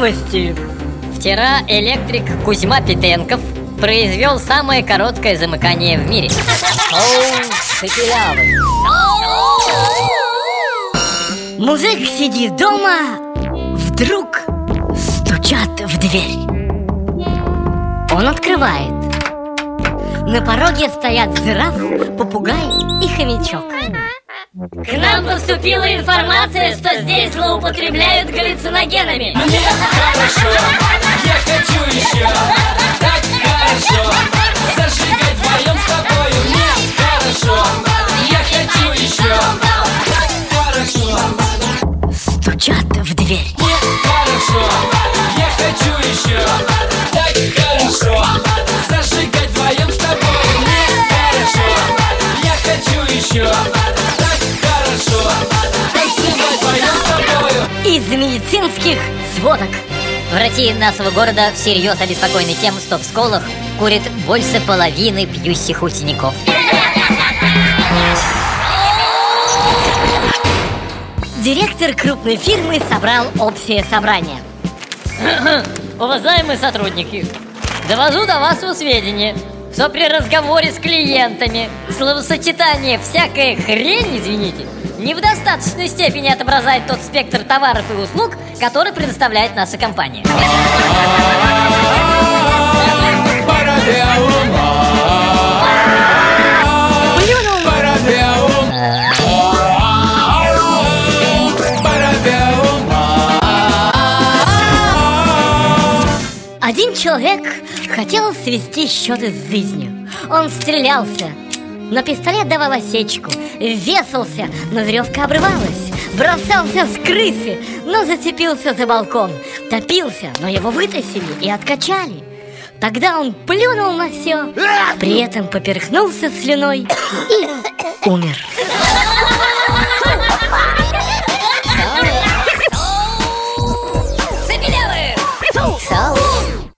Новости! Вчера электрик Кузьма Петенков произвел самое короткое замыкание в мире. Оу. Мужик сидит дома, вдруг стучат в дверь. Он открывает. На пороге стоят жираф, попугай и хомячок. К нам поступила информация, что здесь злоупотребляют галлюциногенами. Мне хорошо, Из медицинских сводок. Врачи нашего города всерьез обеспокоены тем, что в школах курит больше половины пьющих учеников. Директор крупной фирмы собрал общее собрание. Уважаемые сотрудники, довожу до вашего сведения, что при разговоре с клиентами словосочетание «всякая хрень», извините, не в достаточной степени отображает тот спектр товаров и услуг, который предоставляет наша компания. Один человек хотел свести счеты с жизнью. Он стрелялся, но пистолет давал осечку, весался, но веревка обрывалась. Бросался с крысы, но зацепился за балкон. Топился, но его вытащили и откачали. Тогда он плюнул на все, при этом поперхнулся слюной и умер.